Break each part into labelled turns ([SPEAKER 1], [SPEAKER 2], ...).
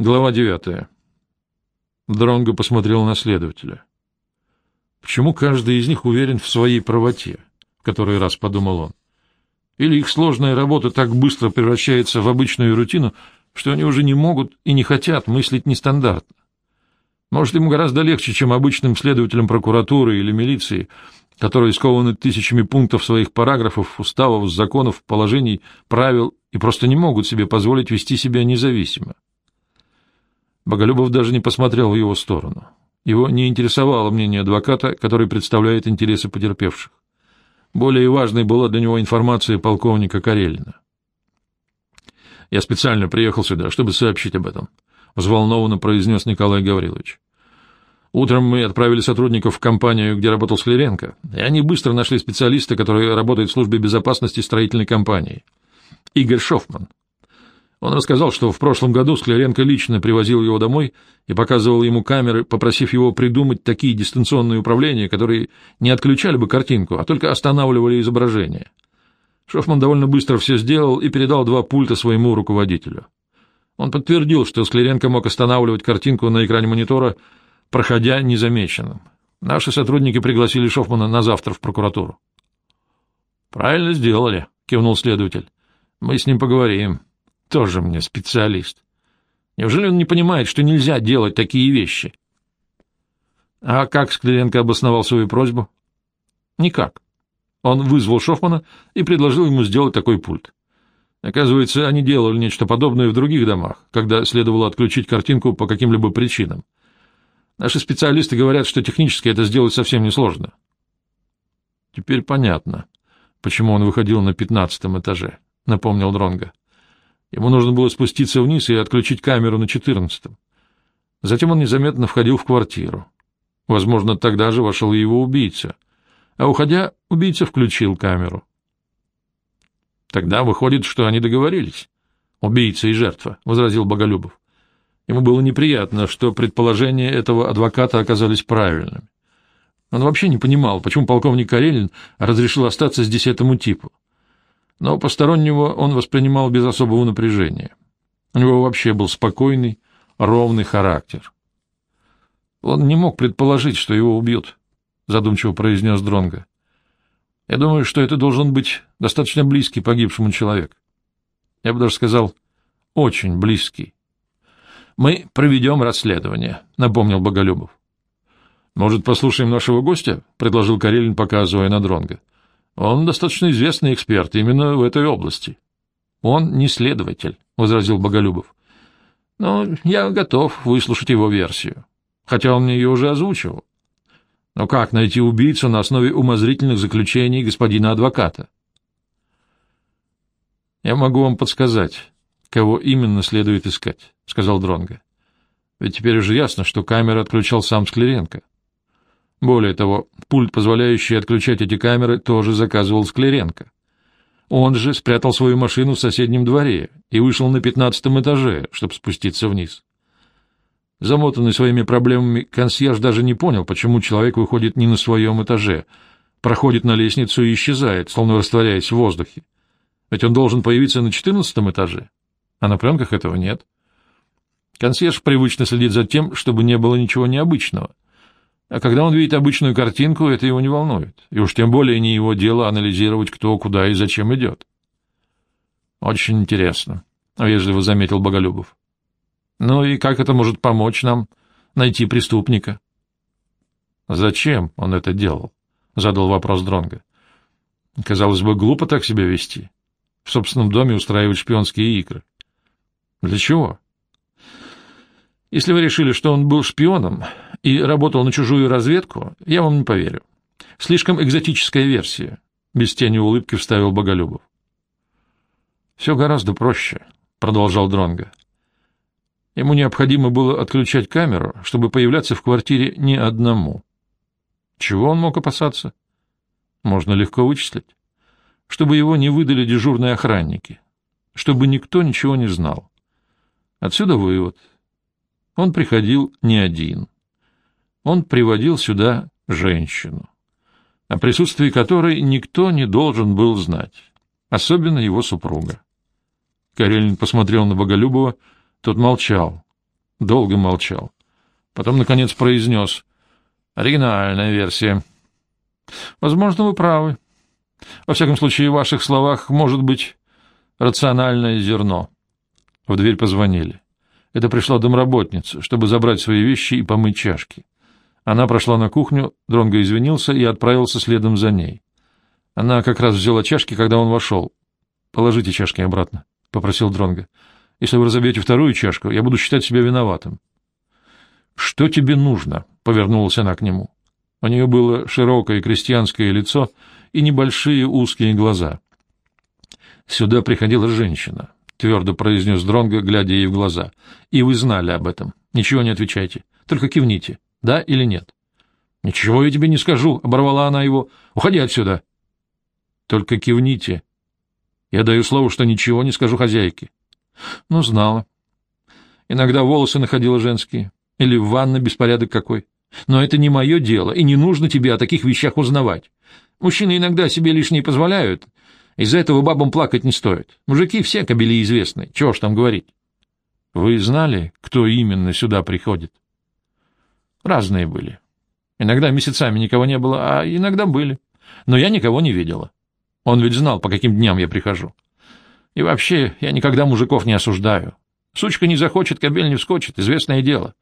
[SPEAKER 1] Глава девятая. Дронго посмотрел на следователя. Почему каждый из них уверен в своей правоте? В который раз подумал он. Или их сложная работа так быстро превращается в обычную рутину, что они уже не могут и не хотят мыслить нестандартно. Может, им гораздо легче, чем обычным следователям прокуратуры или милиции, которые скованы тысячами пунктов своих параграфов, уставов, законов, положений, правил и просто не могут себе позволить вести себя независимо. Боголюбов даже не посмотрел в его сторону. Его не интересовало мнение адвоката, который представляет интересы потерпевших. Более важной была для него информация полковника Карелина. «Я специально приехал сюда, чтобы сообщить об этом», — взволнованно произнес Николай Гаврилович. «Утром мы отправили сотрудников в компанию, где работал Склеренко, и они быстро нашли специалиста, который работает в службе безопасности строительной компании. Игорь Шофман. Он рассказал, что в прошлом году Скляренко лично привозил его домой и показывал ему камеры, попросив его придумать такие дистанционные управления, которые не отключали бы картинку, а только останавливали изображение. Шофман довольно быстро все сделал и передал два пульта своему руководителю. Он подтвердил, что Скляренко мог останавливать картинку на экране монитора, проходя незамеченным. Наши сотрудники пригласили Шофмана на завтра в прокуратуру. — Правильно сделали, — кивнул следователь. — Мы с ним поговорим. — тоже мне специалист. Неужели он не понимает, что нельзя делать такие вещи? А как Скляренко обосновал свою просьбу? Никак. Он вызвал Шофмана и предложил ему сделать такой пульт. Оказывается, они делали нечто подобное в других домах, когда следовало отключить картинку по каким-либо причинам. Наши специалисты говорят, что технически это сделать совсем несложно. Теперь понятно, почему он выходил на пятнадцатом этаже, напомнил Дронга. Ему нужно было спуститься вниз и отключить камеру на четырнадцатом. Затем он незаметно входил в квартиру. Возможно, тогда же вошел его убийца. А уходя, убийца включил камеру. Тогда выходит, что они договорились. Убийца и жертва, — возразил Боголюбов. Ему было неприятно, что предположения этого адвоката оказались правильными. Он вообще не понимал, почему полковник Карелин разрешил остаться здесь этому типу но постороннего он воспринимал без особого напряжения. У него вообще был спокойный, ровный характер. Он не мог предположить, что его убьют, задумчиво произнес Дронга. Я думаю, что это должен быть достаточно близкий погибшему человек. Я бы даже сказал, очень близкий. Мы проведем расследование, напомнил Боголюбов. Может, послушаем нашего гостя? предложил Карелин, показывая на Дронга. Он достаточно известный эксперт именно в этой области. Он не следователь, возразил Боголюбов. Но я готов выслушать его версию, хотя он мне ее уже озвучивал. Но как найти убийцу на основе умозрительных заключений господина адвоката? Я могу вам подсказать, кого именно следует искать, сказал Дронга. Ведь теперь уже ясно, что камеру отключал сам Склеренко. Более того, пульт, позволяющий отключать эти камеры, тоже заказывал Склеренко. Он же спрятал свою машину в соседнем дворе и вышел на пятнадцатом этаже, чтобы спуститься вниз. Замотанный своими проблемами, консьерж даже не понял, почему человек выходит не на своем этаже, проходит на лестницу и исчезает, словно растворяясь в воздухе. Ведь он должен появиться на четырнадцатом этаже, а на пленках этого нет. Консьерж привычно следит за тем, чтобы не было ничего необычного. А когда он видит обычную картинку, это его не волнует. И уж тем более не его дело анализировать, кто куда и зачем идет. Очень интересно, — вежливо заметил Боголюбов. Ну и как это может помочь нам найти преступника? Зачем он это делал? — задал вопрос Дронга. Казалось бы, глупо так себя вести. В собственном доме устраивать шпионские игры. Для чего? Если вы решили, что он был шпионом и работал на чужую разведку, я вам не поверю. Слишком экзотическая версия, — без тени улыбки вставил Боголюбов. — Все гораздо проще, — продолжал Дронга. Ему необходимо было отключать камеру, чтобы появляться в квартире не одному. Чего он мог опасаться? Можно легко вычислить. Чтобы его не выдали дежурные охранники, чтобы никто ничего не знал. Отсюда вывод — он приходил не один. Он приводил сюда женщину, о присутствии которой никто не должен был знать, особенно его супруга. Карелин посмотрел на Боголюбова, тот молчал, Долго молчал. Потом, наконец, произнес. Оригинальная версия. Возможно, вы правы. Во всяком случае, в ваших словах может быть рациональное зерно. В дверь позвонили. Это пришла домработница, чтобы забрать свои вещи и помыть чашки. Она прошла на кухню, Дронго извинился и отправился следом за ней. Она как раз взяла чашки, когда он вошел. «Положите чашки обратно», — попросил Дронго. «Если вы разобьете вторую чашку, я буду считать себя виноватым». «Что тебе нужно?» — повернулась она к нему. У нее было широкое крестьянское лицо и небольшие узкие глаза. «Сюда приходила женщина», — твердо произнес Дронго, глядя ей в глаза. «И вы знали об этом. Ничего не отвечайте. Только кивните. Да или нет?» «Ничего я тебе не скажу», — оборвала она его. «Уходи отсюда». «Только кивните. Я даю слово, что ничего не скажу хозяйке». «Ну, знала. Иногда волосы находила женские. Или в ванной беспорядок какой. Но это не мое дело, и не нужно тебе о таких вещах узнавать. Мужчины иногда себе лишнее позволяют. Из-за этого бабам плакать не стоит. Мужики все кобели известны. Чего ж там говорить? Вы знали, кто именно сюда приходит? Разные были. Иногда месяцами никого не было, а иногда были. Но я никого не видела. Он ведь знал, по каким дням я прихожу. И вообще, я никогда мужиков не осуждаю. Сучка не захочет, кобель не вскочит, известное дело.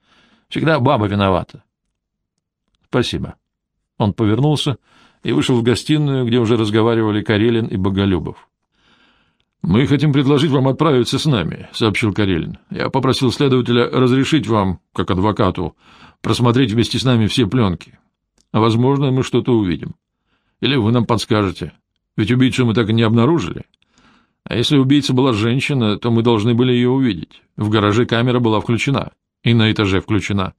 [SPEAKER 1] Всегда баба виновата. Спасибо. Он повернулся и вышел в гостиную, где уже разговаривали Карелин и Боголюбов. «Мы хотим предложить вам отправиться с нами», — сообщил Карелин. «Я попросил следователя разрешить вам, как адвокату, просмотреть вместе с нами все пленки. Возможно, мы что-то увидим. Или вы нам подскажете. Ведь убийцу мы так и не обнаружили. А если убийца была женщина, то мы должны были ее увидеть. В гараже камера была включена, и на этаже включена.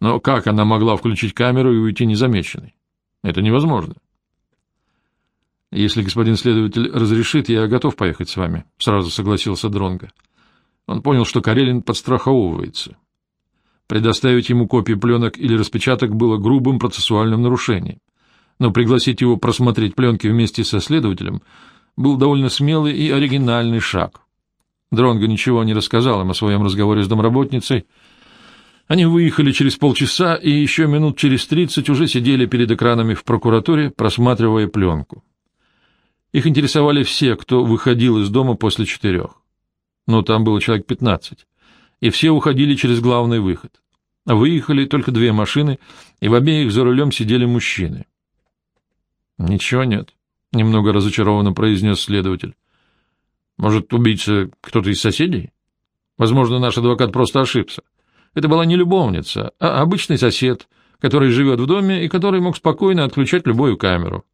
[SPEAKER 1] Но как она могла включить камеру и уйти незамеченной? Это невозможно. Если господин следователь разрешит, я готов поехать с вами, сразу согласился Дронга. Он понял, что Карелин подстраховывается. Предоставить ему копии пленок или распечаток было грубым процессуальным нарушением. Но пригласить его просмотреть пленки вместе со следователем был довольно смелый и оригинальный шаг. Дронго ничего не рассказал им о своем разговоре с домработницей, они выехали через полчаса и еще минут через тридцать уже сидели перед экранами в прокуратуре, просматривая пленку. Их интересовали все, кто выходил из дома после четырех. Но там было человек пятнадцать, и все уходили через главный выход. Выехали только две машины, и в обеих за рулем сидели мужчины. — Ничего нет, — немного разочарованно произнес следователь. — Может, убийца кто-то из соседей? Возможно, наш адвокат просто ошибся. — это была не любовница, а обычный сосед, который живет в доме и который мог спокойно отключать любую камеру.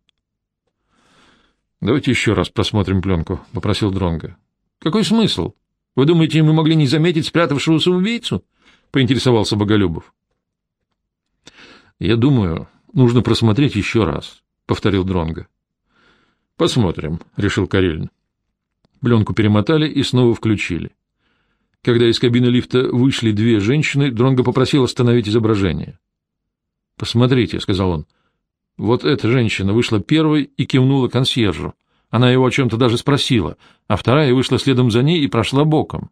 [SPEAKER 1] «Давайте еще раз просмотрим пленку», — попросил Дронго. «Какой смысл? Вы думаете, мы могли не заметить спрятавшегося убийцу?» — поинтересовался Боголюбов. «Я думаю, нужно просмотреть еще раз», — повторил Дронго. «Посмотрим», — решил Карелин. Пленку перемотали и снова включили. Когда из кабины лифта вышли две женщины, Дронго попросил остановить изображение. «Посмотрите», — сказал он. «Вот эта женщина вышла первой и кивнула консьержу. Она его о чем-то даже спросила, а вторая вышла следом за ней и прошла боком.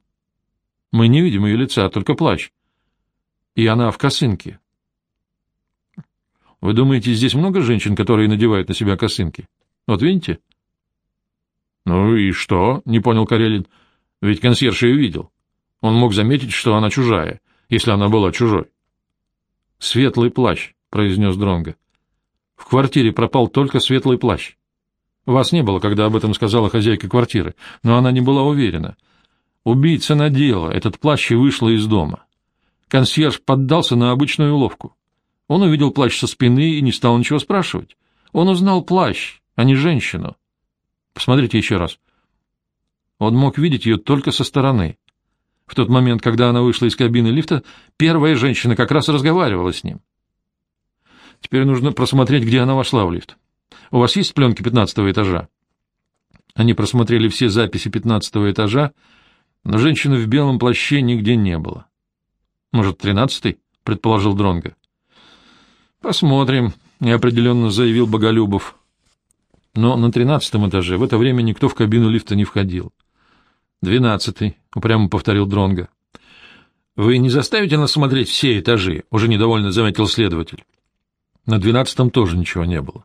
[SPEAKER 1] Мы не видим ее лица, только плач. И она в косынке. Вы думаете, здесь много женщин, которые надевают на себя косынки? Вот видите?» «Ну и что?» — не понял Карелин. «Ведь консьерж ее видел». Он мог заметить, что она чужая, если она была чужой. «Светлый плащ», — произнес Дронго. «В квартире пропал только светлый плащ. Вас не было, когда об этом сказала хозяйка квартиры, но она не была уверена. Убийца надела этот плащ и вышла из дома. Консьерж поддался на обычную уловку. Он увидел плащ со спины и не стал ничего спрашивать. Он узнал плащ, а не женщину. Посмотрите еще раз. Он мог видеть ее только со стороны. В тот момент, когда она вышла из кабины лифта, первая женщина как раз разговаривала с ним. Теперь нужно просмотреть, где она вошла в лифт. У вас есть пленки пятнадцатого этажа? Они просмотрели все записи пятнадцатого этажа, но женщины в белом плаще нигде не было. Может, тринадцатый? — предположил Дронга. Посмотрим, — неопределенно заявил Боголюбов. Но на тринадцатом этаже в это время никто в кабину лифта не входил. — Двенадцатый, — упрямо повторил Дронга. Вы не заставите нас смотреть все этажи, уже недовольно заметил следователь. На двенадцатом тоже ничего не было.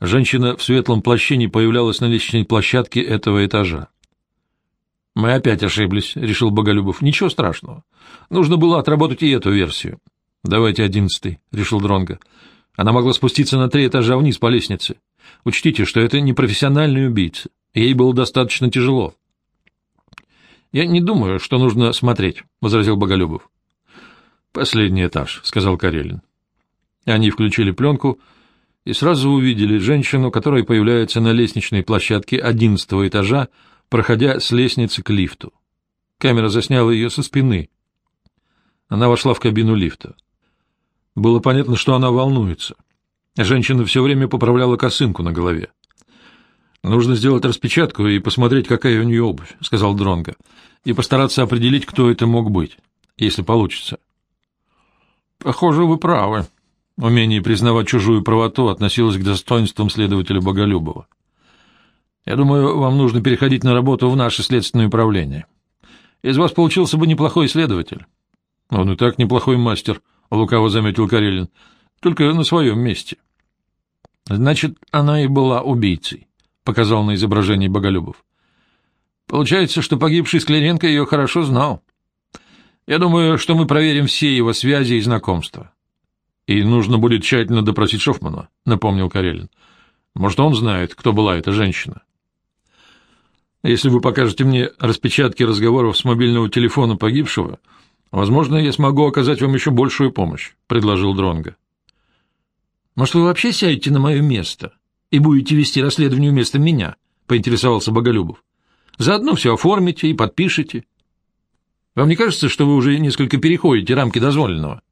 [SPEAKER 1] Женщина в светлом плаще не появлялась на лестничной площадке этого этажа. «Мы опять ошиблись», — решил Боголюбов. «Ничего страшного. Нужно было отработать и эту версию». «Давайте одиннадцатый», — решил Дронга. Она могла спуститься на три этажа вниз по лестнице. Учтите, что это не профессиональный убийца. Ей было достаточно тяжело. «Я не думаю, что нужно смотреть», — возразил Боголюбов. «Последний этаж», — сказал Карелин. Они включили пленку и сразу увидели женщину, которая появляется на лестничной площадке одиннадцатого этажа, проходя с лестницы к лифту. Камера засняла ее со спины. Она вошла в кабину лифта. Было понятно, что она волнуется. Женщина все время поправляла косынку на голове. «Нужно сделать распечатку и посмотреть, какая у нее обувь», — сказал Дронго, — «и постараться определить, кто это мог быть, если получится». «Похоже, вы правы». Умение признавать чужую правоту относилось к достоинствам следователя Боголюбова. Я думаю, вам нужно переходить на работу в наше следственное управление. Из вас получился бы неплохой следователь. Он и так неплохой мастер, — лукаво заметил Карелин, — только на своем месте. Значит, она и была убийцей, — показал на изображении Боголюбов. Получается, что погибший Скляренко ее хорошо знал. Я думаю, что мы проверим все его связи и знакомства. И нужно будет тщательно допросить Шофмана, — напомнил Карелин. Может, он знает, кто была эта женщина. — если вы покажете мне распечатки разговоров с мобильного телефона погибшего, возможно, я смогу оказать вам еще большую помощь, — предложил Дронга. Может, вы вообще сядете на мое место и будете вести расследование вместо меня? — поинтересовался Боголюбов. — Заодно все оформите и подпишете. Вам не кажется, что вы уже несколько переходите рамки дозволенного?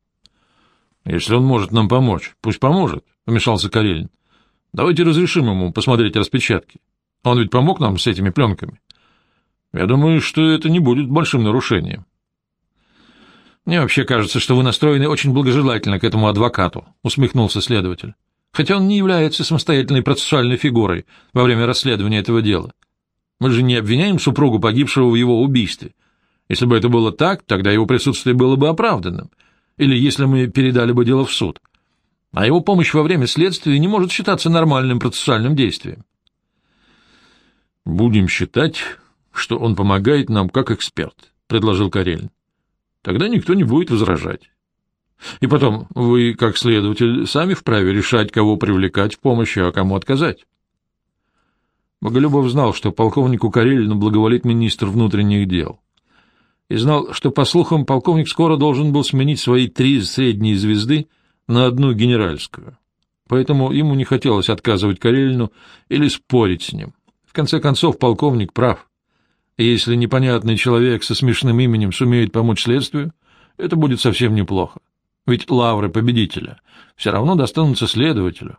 [SPEAKER 1] — Если он может нам помочь, пусть поможет, — вмешался Карелин. — Давайте разрешим ему посмотреть распечатки. — он ведь помог нам с этими пленками. Я думаю, что это не будет большим нарушением. Мне вообще кажется, что вы настроены очень благожелательно к этому адвокату, усмехнулся следователь. Хотя он не является самостоятельной процессуальной фигурой во время расследования этого дела. Мы же не обвиняем супругу погибшего в его убийстве. Если бы это было так, тогда его присутствие было бы оправданным. Или если мы передали бы дело в суд. А его помощь во время следствия не может считаться нормальным процессуальным действием. Будем считать, что он помогает нам как эксперт, предложил Карелин. Тогда никто не будет возражать. И потом, вы, как следователь, сами вправе решать, кого привлекать в помощь, а кому отказать. Боголюбов знал, что полковнику Карелину благоволит министр внутренних дел. И знал, что, по слухам, полковник скоро должен был сменить свои три средние звезды на одну генеральскую. Поэтому ему не хотелось отказывать Карелину или спорить с ним. В конце концов, полковник прав. если непонятный человек со смешным именем сумеет помочь следствию, это будет совсем неплохо. Ведь лавры победителя все равно достанутся следователю.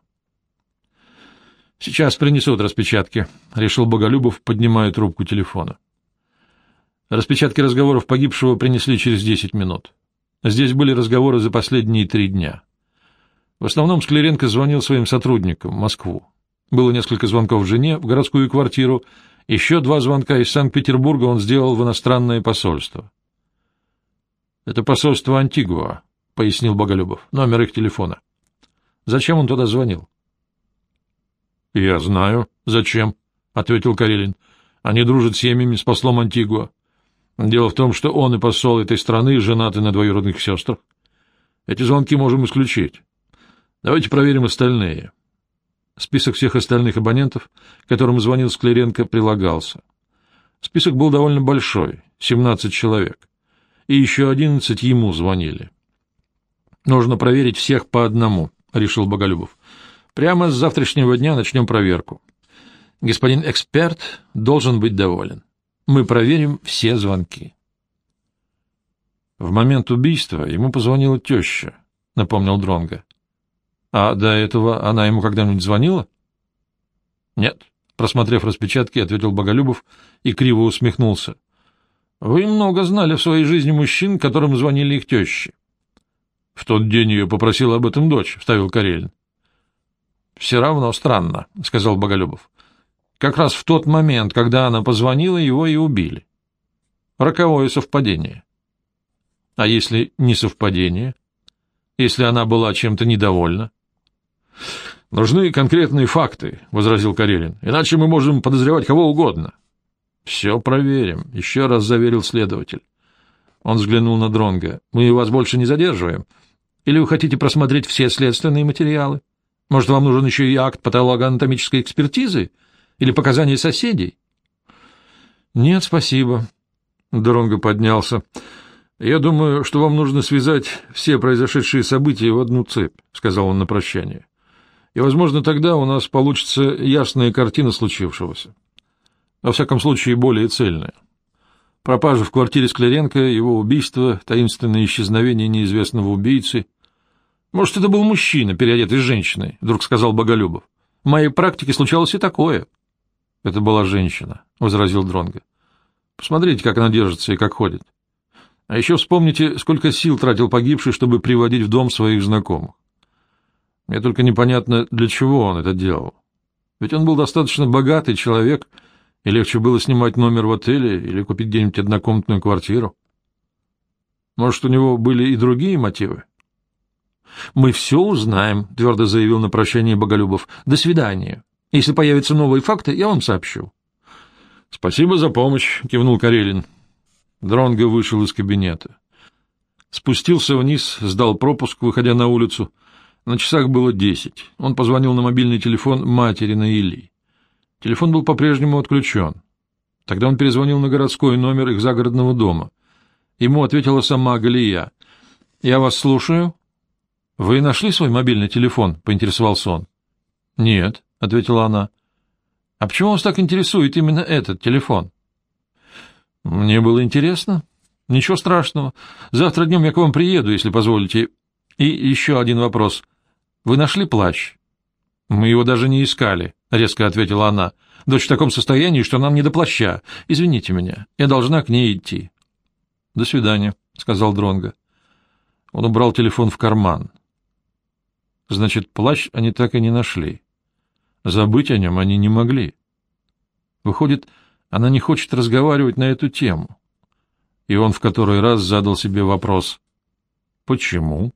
[SPEAKER 1] «Сейчас принесут распечатки», — решил Боголюбов, поднимая трубку телефона. Распечатки разговоров погибшего принесли через десять минут. Здесь были разговоры за последние три дня. В основном Скляренко звонил своим сотрудникам в Москву. Было несколько звонков жене в городскую квартиру, еще два звонка из Санкт-Петербурга он сделал в иностранное посольство. — Это посольство Антигуа, — пояснил Боголюбов, — номер их телефона. Зачем он туда звонил? — Я знаю, зачем, — ответил Карелин. — Они дружат с семьями с послом Антигуа. Дело в том, что он и посол этой страны женаты на двоюродных сестрах. Эти звонки можем исключить. Давайте проверим остальные. — Список всех остальных абонентов, которым звонил Скляренко, прилагался. Список был довольно большой, 17 человек, и еще 11 ему звонили. «Нужно проверить всех по одному», — решил Боголюбов. «Прямо с завтрашнего дня начнем проверку. Господин эксперт должен быть доволен. Мы проверим все звонки». В момент убийства ему позвонила теща, — напомнил Дронга. А до этого она ему когда-нибудь звонила? Нет, просмотрев распечатки, ответил Боголюбов и криво усмехнулся. Вы много знали в своей жизни мужчин, которым звонили их тещи. В тот день ее попросила об этом дочь, вставил Карелин. Все равно странно, сказал Боголюбов. Как раз в тот момент, когда она позвонила, его и убили. Роковое совпадение. А если не совпадение? Если она была чем-то недовольна? Нужны конкретные факты, возразил Карелин. Иначе мы можем подозревать кого угодно. Все проверим, еще раз заверил следователь. Он взглянул на Дронга. Мы вас больше не задерживаем. Или вы хотите просмотреть все следственные материалы? Может, вам нужен еще и акт патологоанатомической экспертизы или показания соседей? Нет, спасибо. Дронго поднялся. Я думаю, что вам нужно связать все произошедшие события в одну цепь, сказал он на прощание. И, возможно, тогда у нас получится ясная картина случившегося. Во всяком случае, более цельная. Пропажа в квартире Скляренко, его убийство, таинственное исчезновение неизвестного убийцы. Может, это был мужчина, переодетый женщиной, вдруг сказал Боголюбов. В моей практике случалось и такое. Это была женщина, возразил Дронга. Посмотрите, как она держится и как ходит. А еще вспомните, сколько сил тратил погибший, чтобы приводить в дом своих знакомых. Мне только непонятно, для чего он это делал. Ведь он был достаточно богатый человек, и легче было снимать номер в отеле или купить где-нибудь однокомнатную квартиру. Может, у него были и другие мотивы? — Мы все узнаем, — твердо заявил на прощание Боголюбов. — До свидания. Если появятся новые факты, я вам сообщу. — Спасибо за помощь, — кивнул Карелин. Дронго вышел из кабинета. Спустился вниз, сдал пропуск, выходя на улицу. На часах было десять. Он позвонил на мобильный телефон матери на Или. Телефон был по-прежнему отключен. Тогда он перезвонил на городской номер их загородного дома. Ему ответила сама Галия. «Я вас слушаю». «Вы нашли свой мобильный телефон?» — поинтересовался он. «Нет», — ответила она. «А почему вас так интересует именно этот телефон?» «Мне было интересно. Ничего страшного. Завтра днем я к вам приеду, если позволите. И еще один вопрос. Вы нашли плащ?» «Мы его даже не искали», — резко ответила она. «Дочь в таком состоянии, что нам не до плаща. Извините меня, я должна к ней идти». «До свидания», — сказал Дронго. Он убрал телефон в карман. Значит, плащ они так и не нашли. Забыть о нем они не могли. Выходит, она не хочет разговаривать на эту тему. И он в который раз задал себе вопрос «Почему?».